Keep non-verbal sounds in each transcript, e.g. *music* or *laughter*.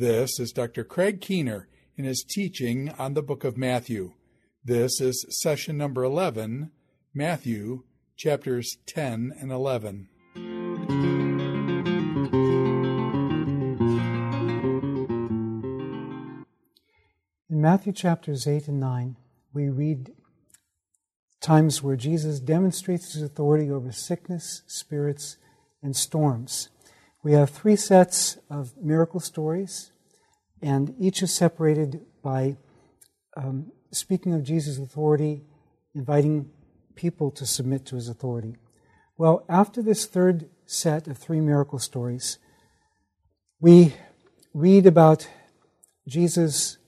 This is Dr. Craig Keener in his teaching on the book of Matthew. This is session number 11, Matthew chapters 10 and 11. In Matthew chapters 8 and 9, we read times where Jesus demonstrates his authority over sickness, spirits, and storms. We have three sets of miracle stories, and each is separated by um, speaking of Jesus' authority, inviting people to submit to his authority. Well, after this third set of three miracle stories, we read about Jesus'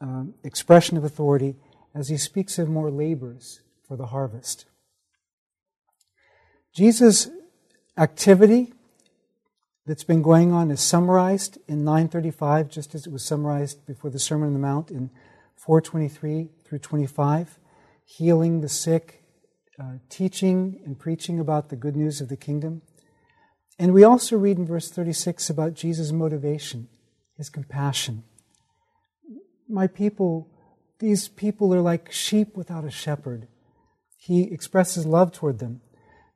um, expression of authority as he speaks of more labors for the harvest. Jesus' activity that's been going on is summarized in 935, just as it was summarized before the Sermon on the Mount in 423 through 25, healing the sick, uh, teaching and preaching about the good news of the kingdom. And we also read in verse 36 about Jesus' motivation, his compassion. My people, these people are like sheep without a shepherd. He expresses love toward them.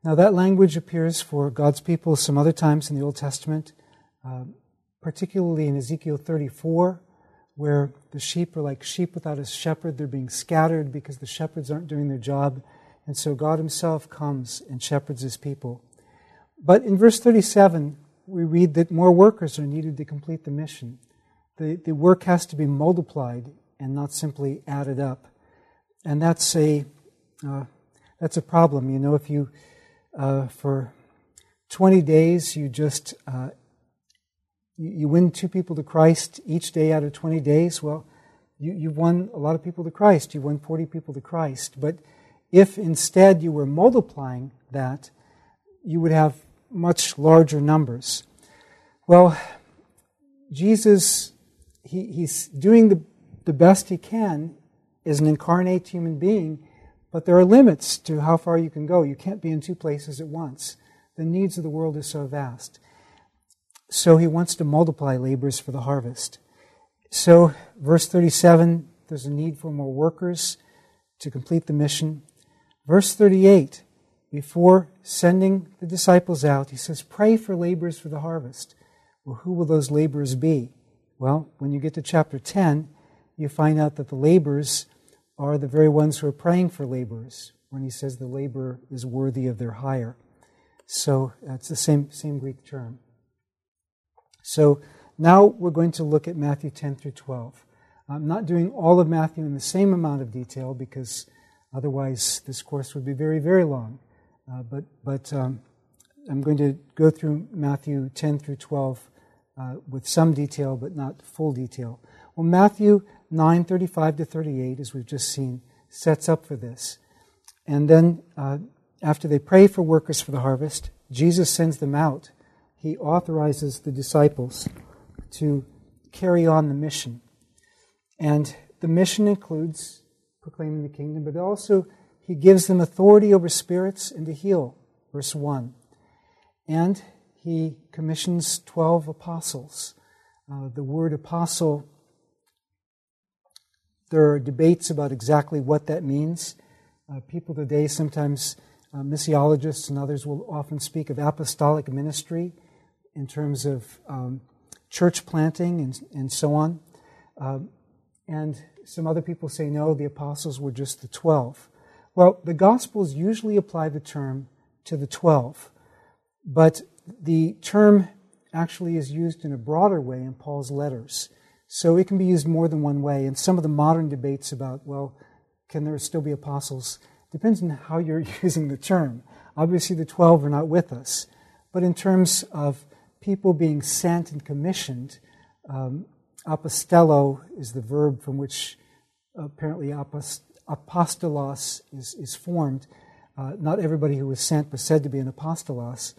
Now, that language appears for God's people some other times in the Old Testament, uh, particularly in Ezekiel 34, where the sheep are like sheep without a shepherd. They're being scattered because the shepherds aren't doing their job. And so God Himself comes and shepherds His people. But in verse 37, we read that more workers are needed to complete the mission. The, the work has to be multiplied and not simply added up. And that's a, uh, that's a problem. You know, if you uh, for 20 days, you just uh, you win two people to Christ each day out of 20 days. Well, you, you've won a lot of people to Christ. You won 40 people to Christ. But if instead you were multiplying that, you would have much larger numbers. Well, Jesus, he, he's doing the, the best he can as an incarnate human being but there are limits to how far you can go. You can't be in two places at once. The needs of the world are so vast. So he wants to multiply labors for the harvest. So, verse 37, there's a need for more workers to complete the mission. Verse 38, before sending the disciples out, he says, Pray for laborers for the harvest. Well, who will those laborers be? Well, when you get to chapter 10, you find out that the laborers are the very ones who are praying for laborers when he says the laborer is worthy of their hire. So that's the same, same Greek term. So now we're going to look at Matthew 10 through 12. I'm not doing all of Matthew in the same amount of detail because otherwise this course would be very, very long. Uh, but but um, I'm going to go through Matthew 10 through 12 uh, with some detail, but not full detail. Well, Matthew 9 35 to 38, as we've just seen, sets up for this. And then, uh, after they pray for workers for the harvest, Jesus sends them out. He authorizes the disciples to carry on the mission. And the mission includes proclaiming the kingdom, but also he gives them authority over spirits and to heal, verse 1. And he commissions 12 apostles. Uh, the word apostle there are debates about exactly what that means. Uh, people today, sometimes uh, missiologists and others, will often speak of apostolic ministry in terms of um, church planting and, and so on. Um, and some other people say no, the apostles were just the 12. Well, the Gospels usually apply the term to the 12, but the term actually is used in a broader way in Paul's letters. So it can be used more than one way. And some of the modern debates about, well, can there still be apostles? Depends on how you're *laughs* using the term. Obviously, the 12 are not with us. But in terms of people being sent and commissioned, um, apostello is the verb from which apparently apost- apostolos is, is formed. Uh, not everybody who was sent was said to be an apostolos,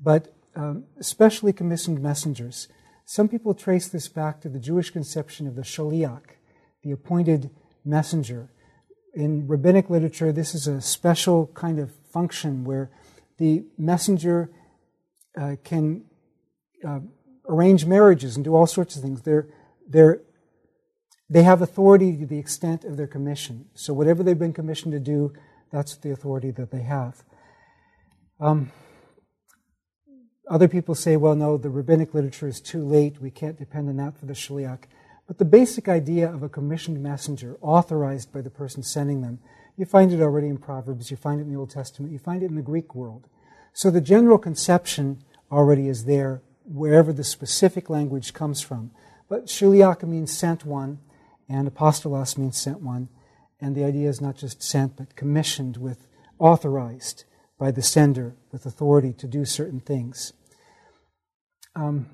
but um, especially commissioned messengers. Some people trace this back to the Jewish conception of the shaliach, the appointed messenger. In rabbinic literature, this is a special kind of function where the messenger uh, can uh, arrange marriages and do all sorts of things. They're, they're, they have authority to the extent of their commission. So whatever they've been commissioned to do, that's the authority that they have. Um, other people say, well, no, the rabbinic literature is too late. We can't depend on that for the shliach. But the basic idea of a commissioned messenger, authorized by the person sending them, you find it already in Proverbs, you find it in the Old Testament, you find it in the Greek world. So the general conception already is there wherever the specific language comes from. But shliach means sent one, and apostolos means sent one. And the idea is not just sent, but commissioned with, authorized by the sender with authority to do certain things. Um,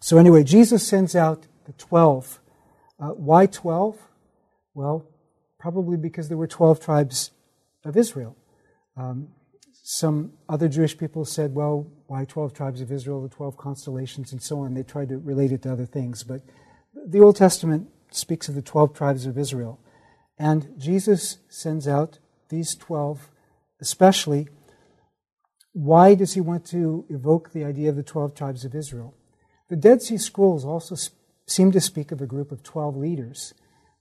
so, anyway, Jesus sends out the 12. Uh, why 12? Well, probably because there were 12 tribes of Israel. Um, some other Jewish people said, well, why 12 tribes of Israel, the 12 constellations, and so on. They tried to relate it to other things. But the Old Testament speaks of the 12 tribes of Israel. And Jesus sends out these 12, especially. Why does he want to evoke the idea of the 12 tribes of Israel? The Dead Sea Scrolls also seem to speak of a group of 12 leaders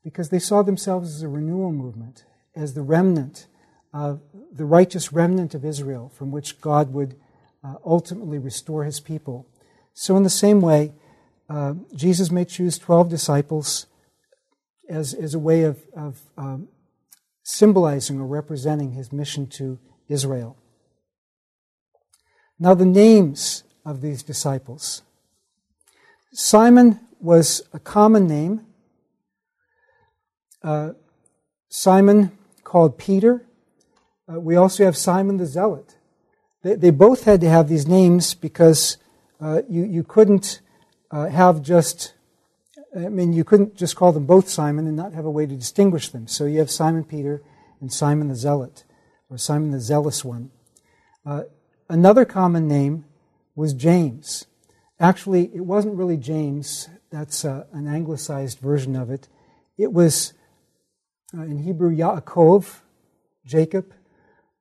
because they saw themselves as a renewal movement, as the remnant, of the righteous remnant of Israel from which God would uh, ultimately restore his people. So, in the same way, uh, Jesus may choose 12 disciples as, as a way of, of um, symbolizing or representing his mission to Israel. Now, the names of these disciples Simon was a common name. Uh, Simon called Peter. Uh, we also have Simon the Zealot. They, they, both had to have these names because uh, you, you couldn't uh, have just I mean, you couldn't just call them both Simon and not have a way to distinguish them. So you have Simon Peter and Simon the Zealot, or Simon the Zealous one. Uh, another common name was James. Actually, it wasn't really James, that's uh, an anglicized version of it. It was uh, in Hebrew Yaakov, Jacob,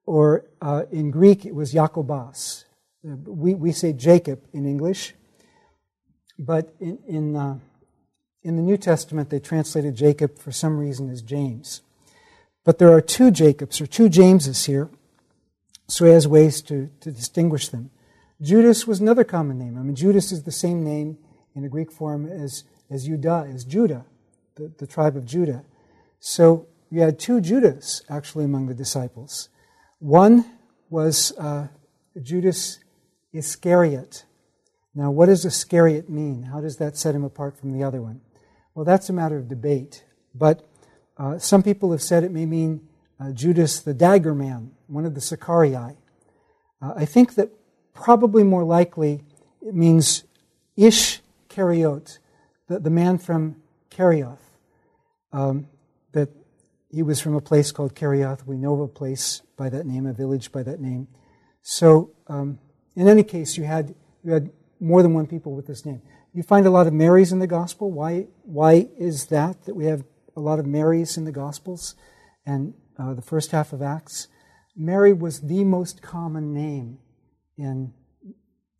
or uh, in Greek it was Jacobos. Uh, we, we say Jacob in English, but in, in uh, in the New Testament, they translated Jacob for some reason as James. But there are two Jacobs or two Jameses here, so he has ways to, to distinguish them. Judas was another common name. I mean, Judas is the same name in the Greek form as, as Judah, as Judah, the, the tribe of Judah. So you had two Judas actually among the disciples. One was uh, Judas Iscariot. Now, what does Iscariot mean? How does that set him apart from the other one? Well, that's a matter of debate. But uh, some people have said it may mean uh, Judas the dagger man, one of the Sicarii. Uh, I think that probably more likely it means Ish Kariot, the, the man from Kerioth. Um, that he was from a place called Kerioth. We know of a place by that name, a village by that name. So, um, in any case, you had, you had more than one people with this name. You find a lot of Marys in the gospel. Why, why is that, that we have a lot of Marys in the gospels and uh, the first half of Acts? Mary was the most common name in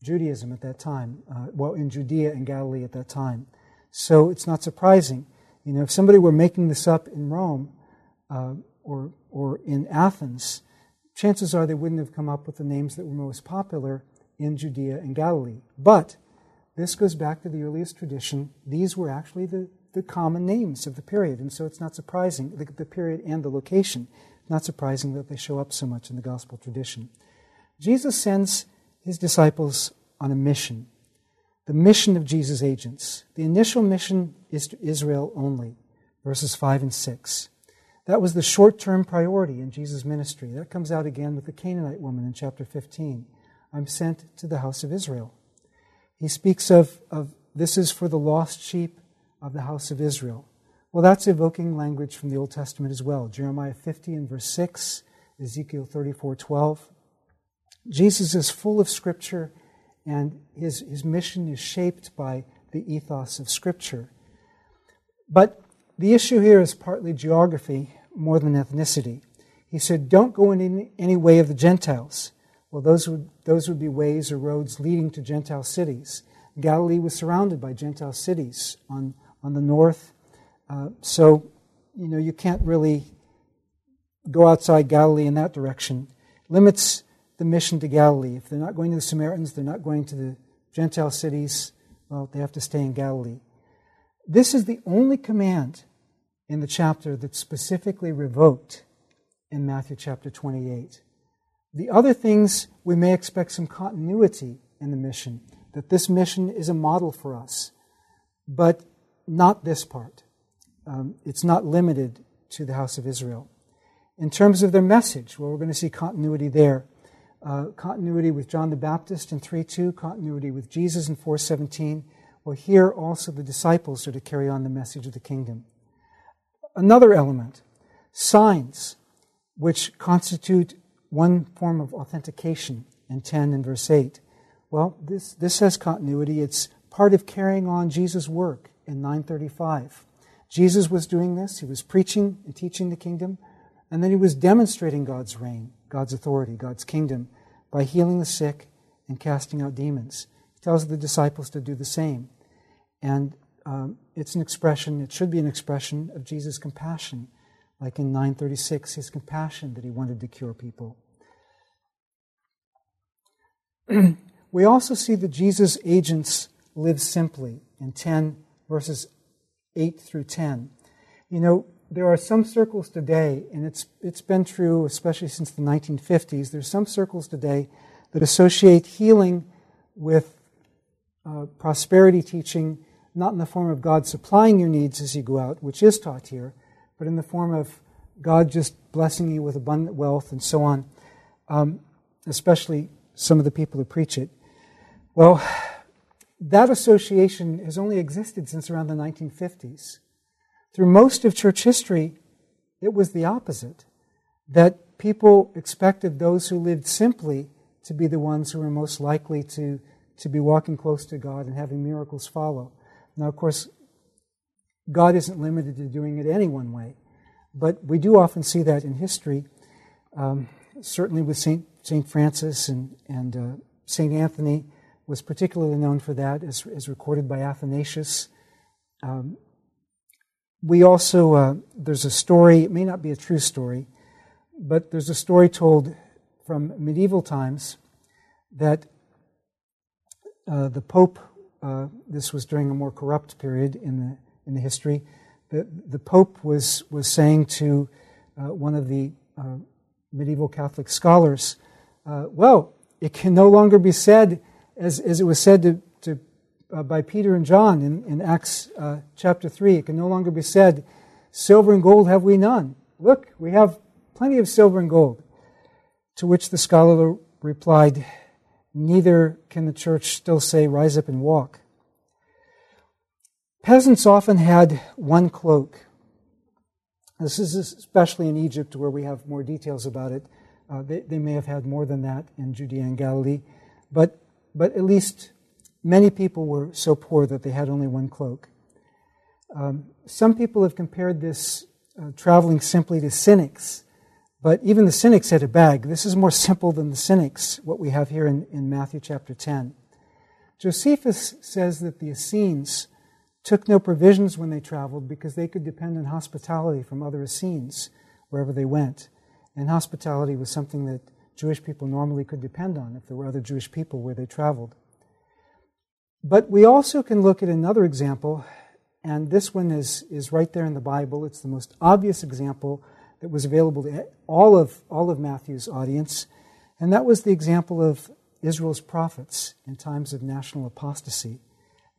Judaism at that time, uh, well, in Judea and Galilee at that time. So it's not surprising. You know, if somebody were making this up in Rome uh, or, or in Athens, chances are they wouldn't have come up with the names that were most popular in Judea and Galilee. But this goes back to the earliest tradition. These were actually the, the common names of the period, and so it's not surprising, the, the period and the location, not surprising that they show up so much in the gospel tradition. Jesus sends his disciples on a mission, the mission of Jesus' agents. The initial mission is to Israel only, verses 5 and 6. That was the short term priority in Jesus' ministry. That comes out again with the Canaanite woman in chapter 15. I'm sent to the house of Israel. He speaks of, of this is for the lost sheep of the house of Israel. Well, that's evoking language from the Old Testament as well. Jeremiah 50 and verse 6, Ezekiel 34 12. Jesus is full of Scripture, and his, his mission is shaped by the ethos of Scripture. But the issue here is partly geography more than ethnicity. He said, Don't go in any, any way of the Gentiles. Well, those would, those would be ways or roads leading to Gentile cities. Galilee was surrounded by Gentile cities on, on the north. Uh, so, you know, you can't really go outside Galilee in that direction. Limits the mission to Galilee. If they're not going to the Samaritans, they're not going to the Gentile cities, well, they have to stay in Galilee. This is the only command in the chapter that's specifically revoked in Matthew chapter 28. The other things, we may expect some continuity in the mission, that this mission is a model for us, but not this part. Um, it's not limited to the house of Israel. In terms of their message, well, we're going to see continuity there. Uh, continuity with John the Baptist in 3.2, continuity with Jesus in 4.17. Well, here also the disciples are to carry on the message of the kingdom. Another element, signs, which constitute one form of authentication in 10 and verse 8. Well, this, this has continuity. It's part of carrying on Jesus' work in 935. Jesus was doing this. He was preaching and teaching the kingdom. And then he was demonstrating God's reign, God's authority, God's kingdom by healing the sick and casting out demons. He tells the disciples to do the same. And um, it's an expression, it should be an expression of Jesus' compassion, like in 936, his compassion that he wanted to cure people. *clears throat* we also see that Jesus' agents live simply in 10 verses 8 through 10. You know, there are some circles today, and it's, it's been true especially since the 1950s, there's some circles today that associate healing with uh, prosperity teaching, not in the form of God supplying your needs as you go out, which is taught here, but in the form of God just blessing you with abundant wealth and so on, um, especially some of the people who preach it. Well, that association has only existed since around the 1950s. Through most of church history, it was the opposite that people expected those who lived simply to be the ones who were most likely to, to be walking close to God and having miracles follow. Now, of course, God isn't limited to doing it any one way, but we do often see that in history, um, certainly with St. Saint Francis and, and uh, Saint Anthony was particularly known for that, as, as recorded by Athanasius. Um, we also, uh, there's a story, it may not be a true story, but there's a story told from medieval times that uh, the Pope, uh, this was during a more corrupt period in the, in the history, the, the Pope was, was saying to uh, one of the uh, medieval Catholic scholars, uh, well, it can no longer be said, as, as it was said to uh, by Peter and John in, in Acts uh, chapter 3. It can no longer be said, Silver and gold have we none. Look, we have plenty of silver and gold. To which the scholar replied, Neither can the church still say, Rise up and walk. Peasants often had one cloak. This is especially in Egypt, where we have more details about it. Uh, they, they may have had more than that in Judea and Galilee, but, but at least Many people were so poor that they had only one cloak. Um, some people have compared this uh, traveling simply to cynics, but even the cynics had a bag. This is more *laughs* simple than the cynics, what we have here in, in Matthew chapter 10. Josephus says that the Essenes took no provisions when they traveled because they could depend on hospitality from other Essenes wherever they went. And hospitality was something that Jewish people normally could depend on if there were other Jewish people where they traveled. But we also can look at another example, and this one is, is right there in the Bible. It's the most obvious example that was available to all of, all of Matthew's audience, and that was the example of Israel's prophets in times of national apostasy.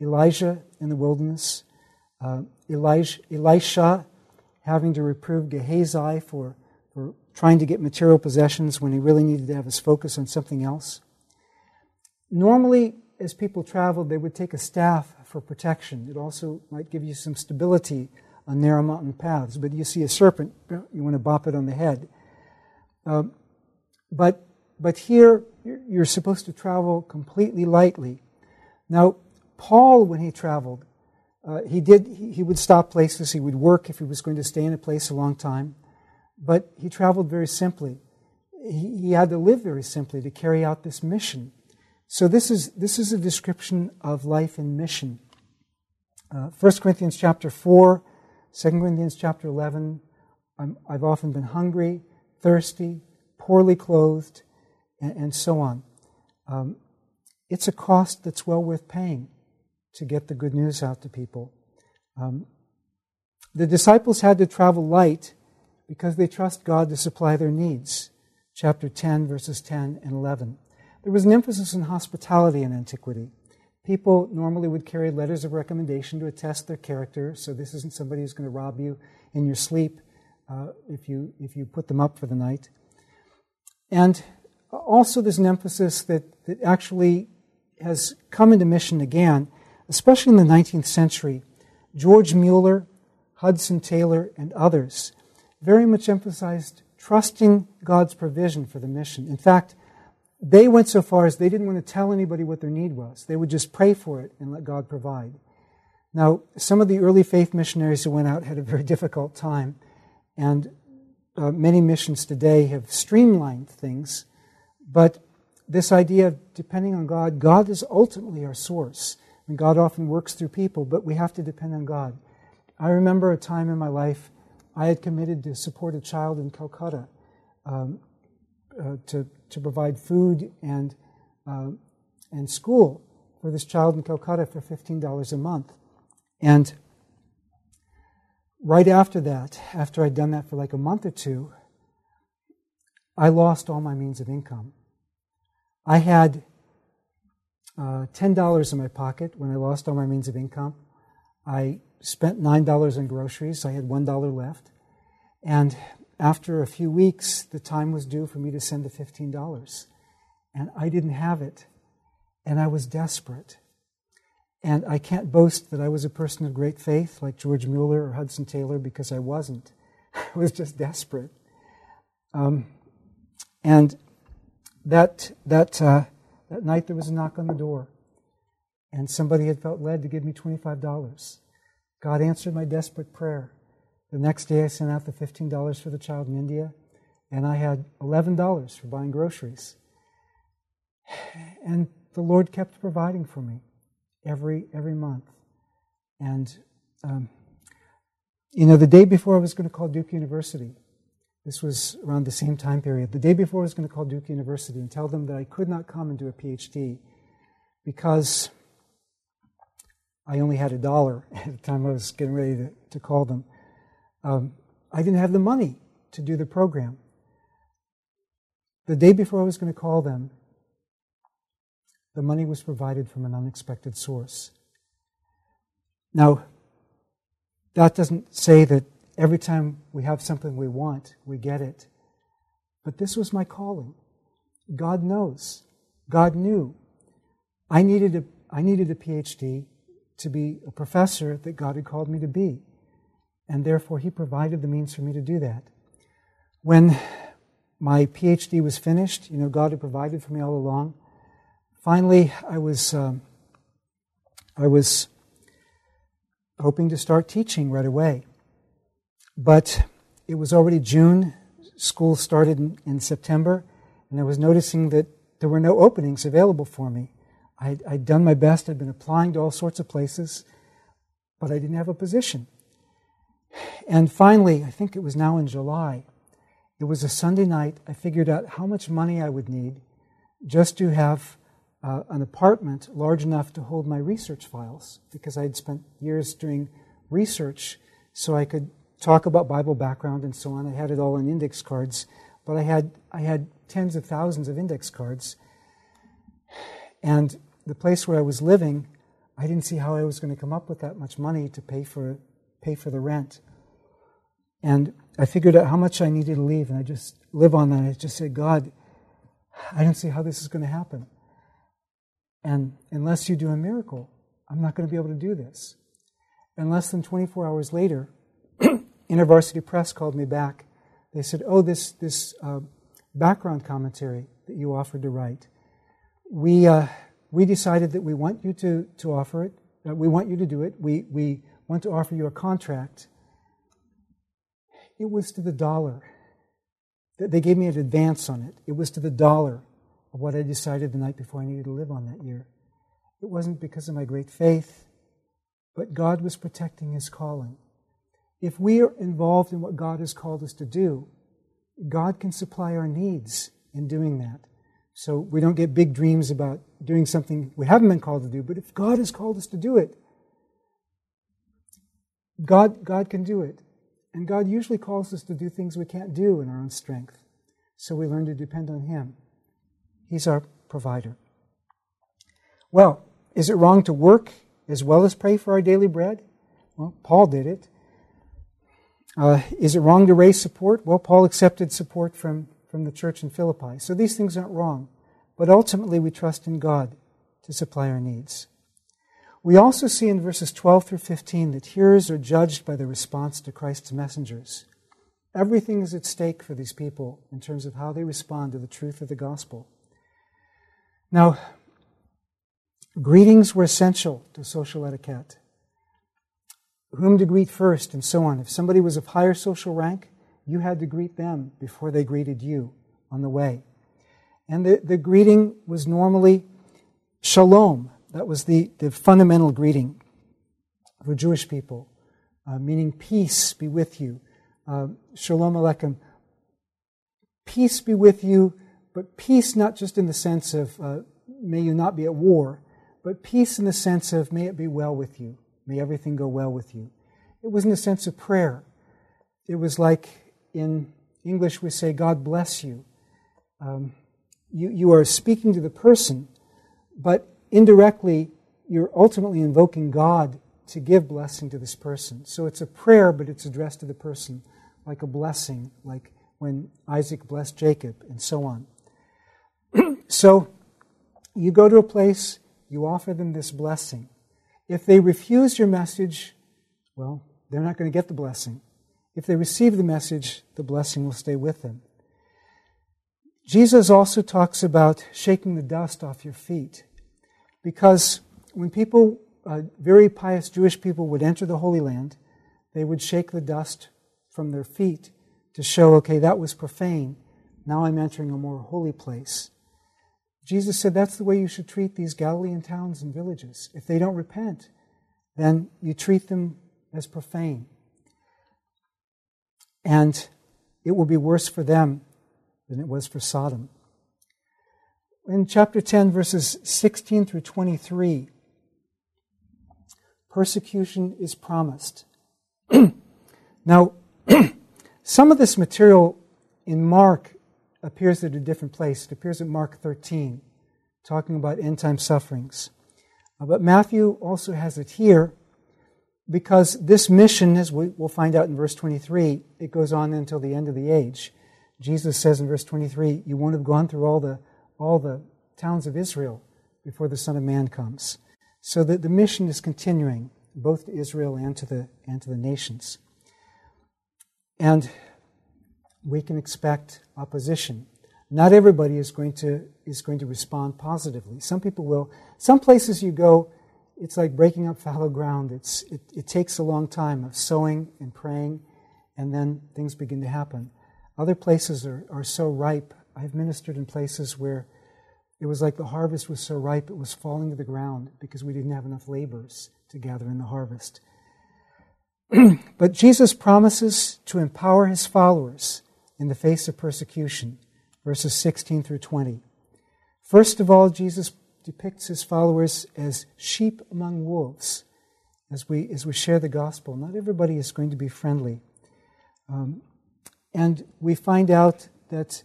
Elijah in the wilderness, uh, Elijah, Elisha having to reprove Gehazi for, for trying to get material possessions when he really needed to have his focus on something else. Normally, as people traveled, they would take a staff for protection. It also might give you some stability on narrow mountain paths. But you see a serpent, you want to bop it on the head. Um, but, but here, you're supposed to travel completely lightly. Now, Paul, when he traveled, uh, he did he, he would stop places. He would work if he was going to stay in a place a long time, but he traveled very simply. He, he had to live very simply to carry out this mission So this is this is a description of life in mission. Uh, 1 Corinthians chapter 4, 2 Corinthians chapter 11. i have often been hungry, thirsty, poorly clothed, and, and so on. Um, it's a cost that's well worth paying to get the good news out to people. Um, the disciples had to travel light because they trust God to supply their needs. Chapter 10, verses 10 and 11. There was an emphasis on hospitality in antiquity. People normally would carry letters of recommendation to attest their character, so this isn't somebody who's going to rob you in your sleep uh, if, you, if you put them up for the night. And also, there's an emphasis that, that actually has come into mission again, especially in the 19th century. George Mueller, Hudson Taylor, and others very much emphasized trusting God's provision for the mission. In fact, they went so far as they didn't want to tell anybody what their need was. They would just pray for it and let God provide. Now, some of the early faith missionaries who went out had a very *laughs* difficult time, and uh, many missions today have streamlined things. But this idea of depending on God, God is ultimately our source. And God often works through people, but we have to depend on God. I remember a time in my life I had committed to support a child in Calcutta. Um, uh, to, to provide food and, uh, and school for this child in Calcutta for $15 a month. And right after that, after I'd done that for like a month or two, I lost all my means of income. I had uh, $10 in my pocket when I lost all my means of income. I spent $9 on groceries. so I had $1 left. And after a few weeks, the time was due for me to send the $15. And I didn't have it. And I was desperate. And I can't boast that I was a person of great faith like George Mueller or Hudson Taylor because I wasn't. *laughs* I was just desperate. Um, and that, that, uh, that night there was a knock on the door. And somebody had felt led to give me $25. God answered my desperate prayer. The next day, I sent out the $15 for the child in India, and I had $11 for buying groceries. And the Lord kept providing for me every, every month. And, um, you know, the day before I was going to call Duke University, this was around the same time period, the day before I was going to call Duke University and tell them that I could not come and do a PhD because I only had a dollar *laughs* at the time I was getting ready to, to call them. Um, I didn't have the money to do the program. The day before I was going to call them, the money was provided from an unexpected source. Now, that doesn't say that every time we have something we want, we get it. But this was my calling. God knows. God knew. I needed a, I needed a PhD to be a professor that God had called me to be and therefore he provided the means for me to do that. When my PhD was finished, you know, God had provided for me all along. Finally, I was, um, I was hoping to start teaching right away. But it was already June, school started in, in September, and I was noticing that there were no openings available for me. i had done my best, I'd been applying to all sorts of places, but I didn't have a position. And finally, I think it was now in July, it was a Sunday night. I figured out how much money I would need just to have uh, an apartment large enough to hold my research files because I had spent years doing research so I could talk about Bible background and so on. I had it all in index cards, but I had, I had tens of thousands of index cards. And the place where I was living, I didn't see how I was going to come up with that much money to pay for, pay for the rent. And I figured out how much I needed to leave, and I just live on that. I just said, God, I don't see how this is going to happen. And unless you do a miracle, I'm not going to be able to do this. And less than 24 hours later, InterVarsity Press called me back. They said, Oh, this, this uh, background commentary that you offered to write, we, uh, we decided that we want you to, to offer it. Uh, we want you to do it. We, we want to offer you a contract it was to the dollar. That they gave me an advance on it. It was to the dollar of what I decided the night before I needed to live on that year. It wasn't because of my great faith, but God was protecting His calling. If we are involved in what God has called us to do, God can supply our needs in doing that. So we don't get big dreams about doing something we haven't been called to do, but if God has called us to do it, God, God can do it. And God usually calls us to do things we can't do in our own strength. So we learn to depend on Him. He's our provider. Well, is it wrong to work as well as pray for our daily bread? Well, Paul did it. Uh, is it wrong to raise support? Well, Paul accepted support from, from the church in Philippi. So these things aren't wrong. But ultimately, we trust in God to supply our needs. We also see in verses 12 through 15 that hearers are judged by the response to Christ's messengers. Everything is at stake for these people in terms of how they respond to the truth of the gospel. Now, greetings were essential to social etiquette. Whom to greet first, and so on. If somebody was of higher social rank, you had to greet them before they greeted you on the way. And the, the greeting was normally shalom, that was the, the fundamental greeting for Jewish people, uh, meaning peace be with you. Uh, Shalom Aleichem. Peace be with you, but peace not just in the sense of uh, may you not be at war, but peace in the sense of may it be well with you. May everything go well with you. It wasn't a sense of prayer. It was like in English we say, God bless you. Um, you, you are speaking to the person, but indirectly, you're ultimately invoking God to give blessing to this person. So it's a prayer, but it's addressed to the person, like a blessing, like when Isaac blessed Jacob, and so on. *clears throat* so you go to a place, you offer them this blessing. If they refuse your message, well, they're not going to get the blessing. If they receive the message, the blessing will stay with them. Jesus also talks about shaking the dust off your feet. Because when people, uh, very pious Jewish people, would enter the Holy Land, they would shake the dust from their feet to show, okay, that was profane. Now I'm entering a more holy place. Jesus said that's the way you should treat these Galilean towns and villages. If they don't repent, then you treat them as profane. And it will be worse for them than it was for Sodom in chapter 10, verses 16 through 23, persecution is promised. *clears throat* now, *clears throat* some of this material in Mark appears at a different place. It appears at Mark 13, talking about end time sufferings. Uh, but Matthew also has it here because this mission, as we will find out in verse 23, it goes on until the end of the age. Jesus says in verse 23, You won't have gone through all the all the towns of Israel before the Son of Man comes. So that the mission is continuing, both to Israel and to the, and to the nations. And we can expect opposition. Not everybody is going to, is going to respond positively. Some people will. Some places you go, it's like breaking up fallow ground. It's, it, it takes a long time of sowing and praying, and then things begin to happen. Other places are, are so ripe I've ministered in places where it was like the harvest was so ripe it was falling to the ground because we didn't have enough laborers to gather in the harvest. *clears throat* but Jesus promises to empower his followers in the face of persecution, verses 16 through 20. First of all, Jesus depicts his followers as sheep among wolves as we, as we share the gospel. Not everybody is going to be friendly. Um, and we find out that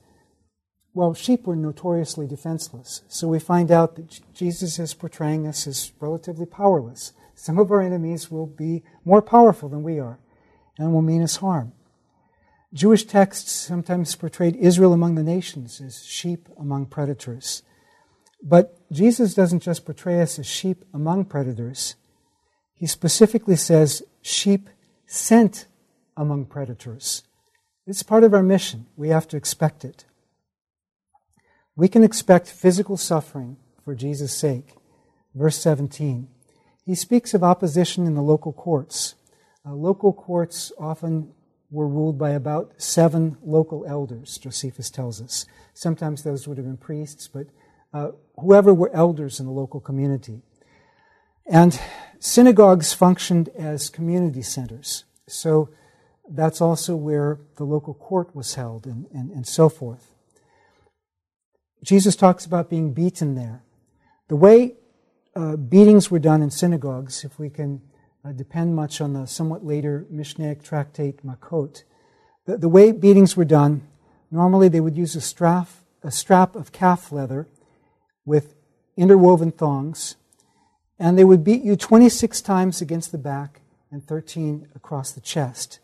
well, sheep were notoriously defenseless. So we find out that Jesus is portraying us as relatively powerless. Some of our enemies will be more powerful than we are and will mean us harm. Jewish texts sometimes portrayed Israel among the nations as sheep among predators. But Jesus doesn't just portray us as sheep among predators, he specifically says sheep sent among predators. It's part of our mission. We have to expect it. We can expect physical suffering for Jesus' sake. Verse 17. He speaks of opposition in the local courts. Uh, local courts often were ruled by about seven local elders, Josephus tells us. Sometimes those would have been priests, but uh, whoever were elders in the local community. And synagogues functioned as community centers. So that's also where the local court was held and, and, and so forth. Jesus talks about being beaten there. The way uh, beatings were done in synagogues, if we can depend much on the somewhat later Mishnaic tractate Makot, the, the way beatings were done, normally they would use a strap, a strap of calf leather with interwoven thongs, and they would beat you 26 times against the back and 13 across the chest,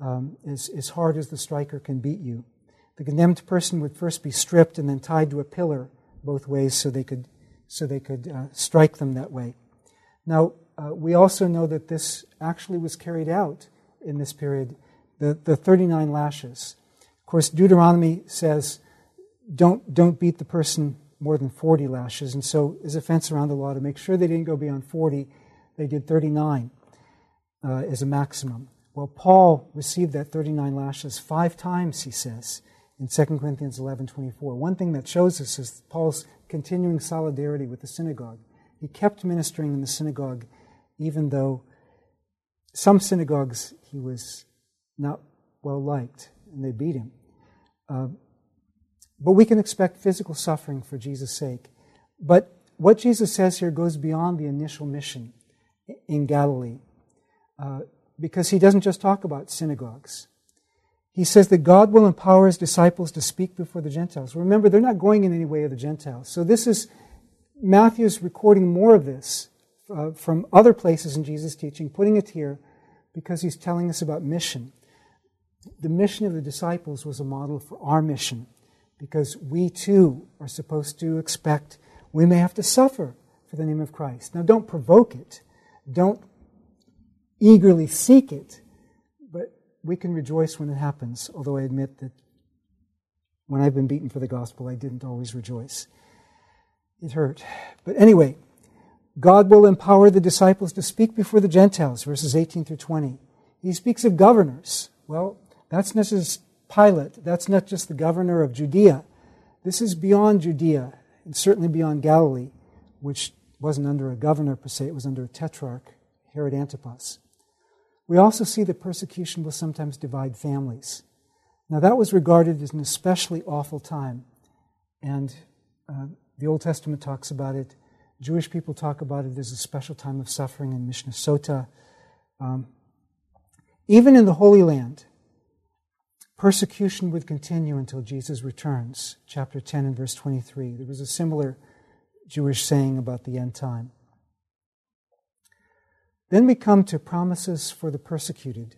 um, as, as hard as the striker can beat you. The condemned person would first be stripped and then tied to a pillar both ways so they could, so they could uh, strike them that way. Now, uh, we also know that this actually was carried out in this period, the, the 39 lashes. Of course, Deuteronomy says, don't, don't beat the person more than 40 lashes. And so, as a fence around the law, to make sure they didn't go beyond 40, they did 39 uh, as a maximum. Well, Paul received that 39 lashes five times, he says in 2 Corinthians 11 24. One thing that shows us is Paul's continuing solidarity with the synagogue. He kept ministering in the synagogue, even though some synagogues he was not well liked and they beat him. Uh, but we can expect physical suffering for Jesus' sake. But what Jesus says here goes beyond the initial mission in Galilee, uh, because he doesn't just talk about synagogues he says that God will empower his disciples to speak before the Gentiles. Remember, they're not going in any way of the Gentiles. So this is, Matthew's recording more of this uh, from other places in Jesus' teaching, putting it here because he's telling us about mission. The mission of the disciples was a model for our mission because we too are supposed to expect we may have to suffer for the name of Christ. Now, don't provoke it, don't eagerly seek it, but we can rejoice when it happens, although I admit that when I've been beaten for the gospel, I didn't always rejoice. It hurt. But anyway, God will empower the disciples to speak before the Gentiles, verses 18 through 20. He speaks of governors. Well, that's not just Pilate, that's not just the governor of Judea. This is beyond Judea, and certainly beyond Galilee, which wasn't under a governor per se, it was under a tetrarch, Herod Antipas. We also see that persecution will sometimes divide families. Now, that was regarded as an especially awful time, and uh, the Old Testament talks about it. Jewish people talk about it as a special time of suffering in Mishnah Sota. Um, even in the Holy Land, persecution would continue until Jesus returns. Chapter 10 and verse 23. There was a similar Jewish saying about the end time. Then we come to promises for the persecuted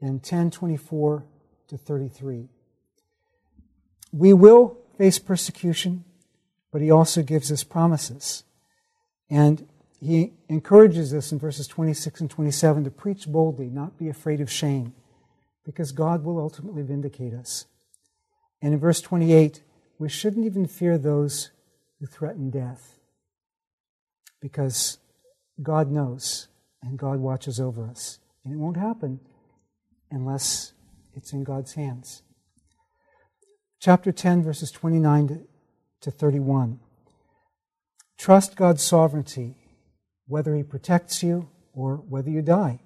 in 1024 to 33. We will face persecution, but he also gives us promises. And he encourages us in verses 26 and 27 to preach boldly, not be afraid of shame, because God will ultimately vindicate us. And in verse 28, we shouldn't even fear those who threaten death, because God knows and God watches over us. And it won't happen unless it's in God's hands. Chapter 10, verses 29 to 31. Trust God's sovereignty, whether He protects you or whether you die.